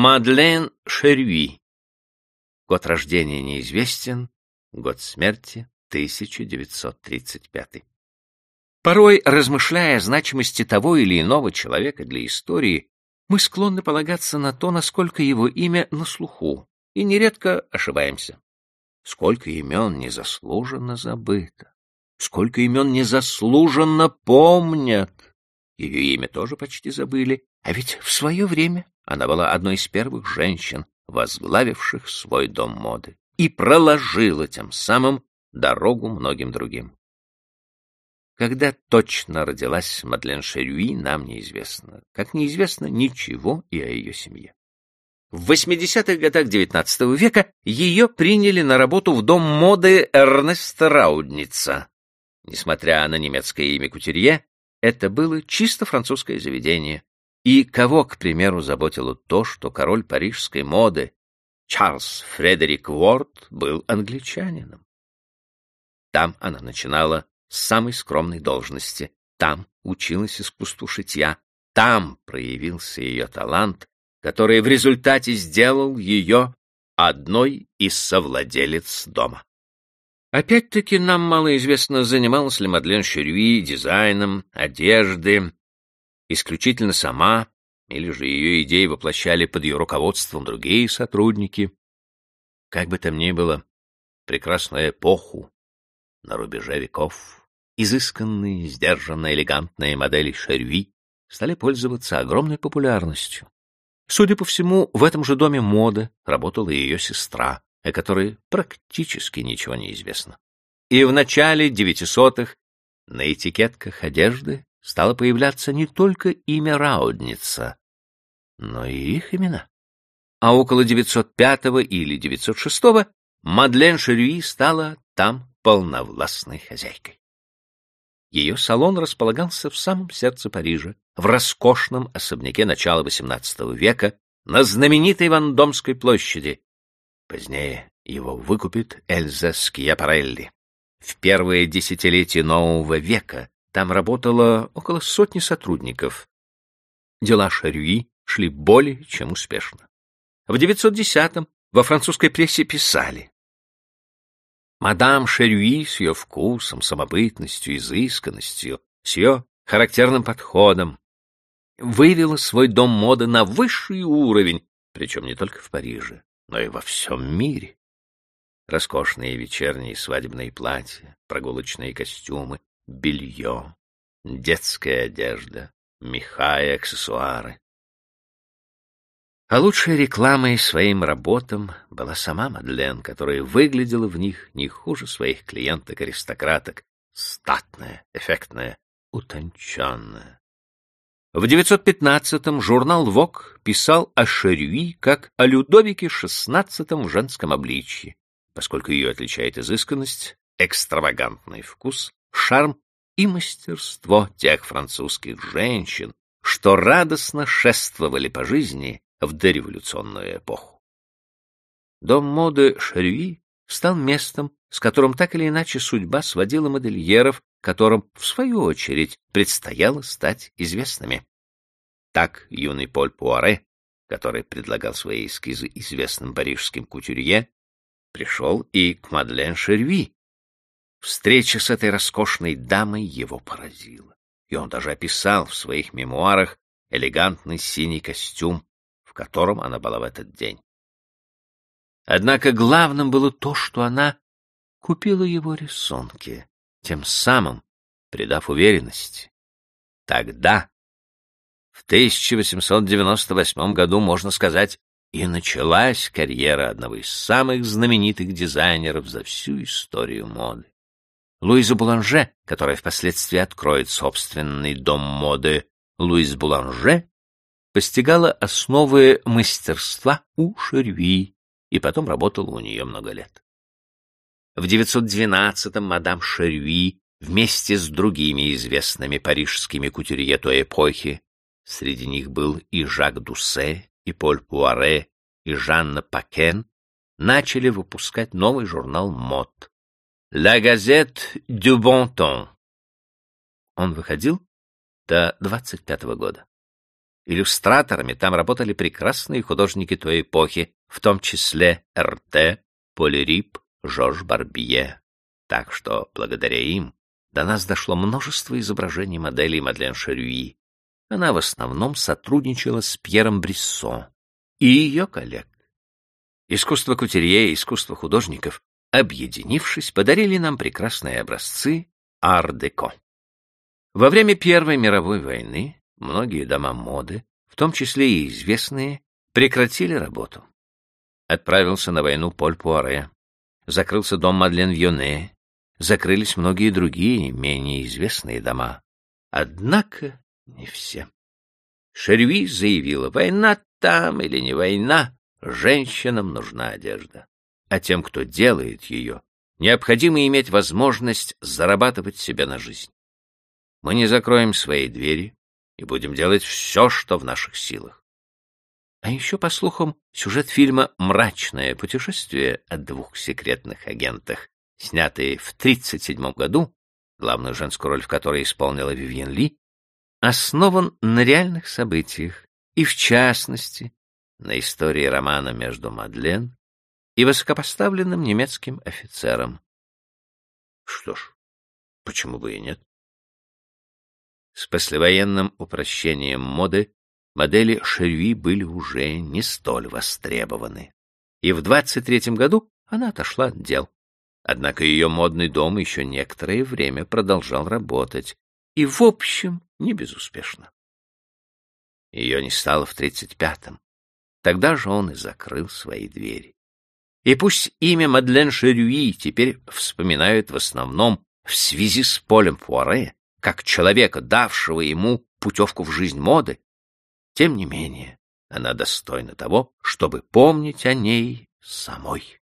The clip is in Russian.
Мадлен Шерюи. Год рождения неизвестен, год смерти 1935. Порой, размышляя о значимости того или иного человека для истории, мы склонны полагаться на то, насколько его имя на слуху, и нередко ошибаемся. Сколько имен незаслуженно забыто, сколько имен незаслуженно помнят. Ее имя тоже почти забыли, а ведь в свое время она была одной из первых женщин, возглавивших свой дом моды, и проложила тем самым дорогу многим другим. Когда точно родилась Мадлен Шерюи, нам неизвестно. Как неизвестно ничего и о ее семье. В 80-х годах XIX века ее приняли на работу в дом моды Эрнеста Раудница. Несмотря на немецкое имя Кутюрье, это было чисто французское заведение. И кого, к примеру, заботило то, что король парижской моды Чарльз Фредерик Уорд был англичанином? Там она начинала с самой скромной должности, там училась искусству шитья, там проявился ее талант, который в результате сделал ее одной из совладелец дома. Опять-таки нам мало известно, занималась ли Мадлен Шерюи дизайном, одежды, исключительно сама, или же ее идеи воплощали под ее руководством другие сотрудники. Как бы там ни было, прекрасную эпоху на рубеже веков, изысканные, сдержанно элегантные модели Шерюи стали пользоваться огромной популярностью. Судя по всему, в этом же доме моды работала ее сестра, о которой практически ничего не известно. И в начале девятисотых на этикетках одежды стало появляться не только имя Раудница, но и их имена. А около 905 или 906 Мадлен Шерюи стала там полновластной хозяйкой. Ее салон располагался в самом сердце Парижа, в роскошном особняке начала XVIII века на знаменитой Вандомской площади. Позднее его выкупит Эльза Скиапарелли. В первые десятилетия нового века там работало около сотни сотрудников. Дела Шарюи шли более чем успешно. В 910-м во французской прессе писали Мадам Шерюи с ее вкусом, самобытностью, изысканностью, с ее характерным подходом, вывела свой дом моды на высший уровень, причем не только в Париже, но и во всем мире. Роскошные вечерние свадебные платья, прогулочные костюмы, белье, детская одежда, меха и аксессуары. А лучшей рекламой своим работам была сама Мадлен, которая выглядела в них не хуже своих клиенток-аристократок, статная, эффектная, утонченная. В 915-м журнал «Вок» писал о Шерюи как о Людовике XVI в женском обличье, поскольку ее отличает изысканность, экстравагантный вкус, шарм и мастерство тех французских женщин, что радостно шествовали по жизни в дореволюционную эпоху. Дом моды Шарюи стал местом, с которым так или иначе судьба сводила модельеров, которым, в свою очередь, предстояло стать известными. Так юный Поль Пуаре, который предлагал свои эскизы известным парижским кутюрье, пришел и к Мадлен Шерви. Встреча с этой роскошной дамой его поразила, и он даже описал в своих мемуарах элегантный синий костюм, котором она была в этот день. Однако главным было то, что она купила его рисунки, тем самым придав уверенность. Тогда, в 1898 году, можно сказать, и началась карьера одного из самых знаменитых дизайнеров за всю историю моды. Луиза Буланже, которая впоследствии откроет собственный дом моды Луиз Буланже, постигала основы мастерства у Шерви и потом работала у нее много лет. В 912-м мадам Шерви вместе с другими известными парижскими кутюрье той эпохи, среди них был и Жак Дуссе, и Поль Пуаре, и Жанна Пакен, начали выпускать новый журнал мод «La Gazette du Bon Ton». Он выходил до 25 -го года. Иллюстраторами там работали прекрасные художники той эпохи, в том числе Р.Т., Полирип, Жорж Барбье. Так что, благодаря им, до нас дошло множество изображений моделей Мадлен Шерюи. Она в основном сотрудничала с Пьером Бриссо и ее коллег. Искусство кутюрье и искусство художников, объединившись, подарили нам прекрасные образцы ар-деко. Во время Первой мировой войны многие дома моды, в том числе и известные, прекратили работу. Отправился на войну Поль Пуаре, закрылся дом Мадлен Вьоне, закрылись многие другие, менее известные дома. Однако не все. Шерви заявила, война там или не война, Женщинам нужна одежда, а тем, кто делает ее, необходимо иметь возможность зарабатывать себе на жизнь. Мы не закроем свои двери и будем делать все, что в наших силах. А еще, по слухам, сюжет фильма «Мрачное путешествие» о двух секретных агентах, снятый в 1937 году, главную женскую роль в которой исполнила Вивьен Ли, основан на реальных событиях и, в частности, на истории романа между Мадлен и высокопоставленным немецким офицером. Что ж, почему бы и нет? С послевоенным упрощением моды модели Шерви были уже не столь востребованы. И в 23-м году она отошла от дел. Однако ее модный дом еще некоторое время продолжал работать, и, в общем, не безуспешно. Ее не стало в 35-м. Тогда же он и закрыл свои двери. И пусть имя Мадлен Шерюи теперь вспоминают в основном в связи с Полем Пуаре, как человека, давшего ему путевку в жизнь моды, тем не менее она достойна того, чтобы помнить о ней самой.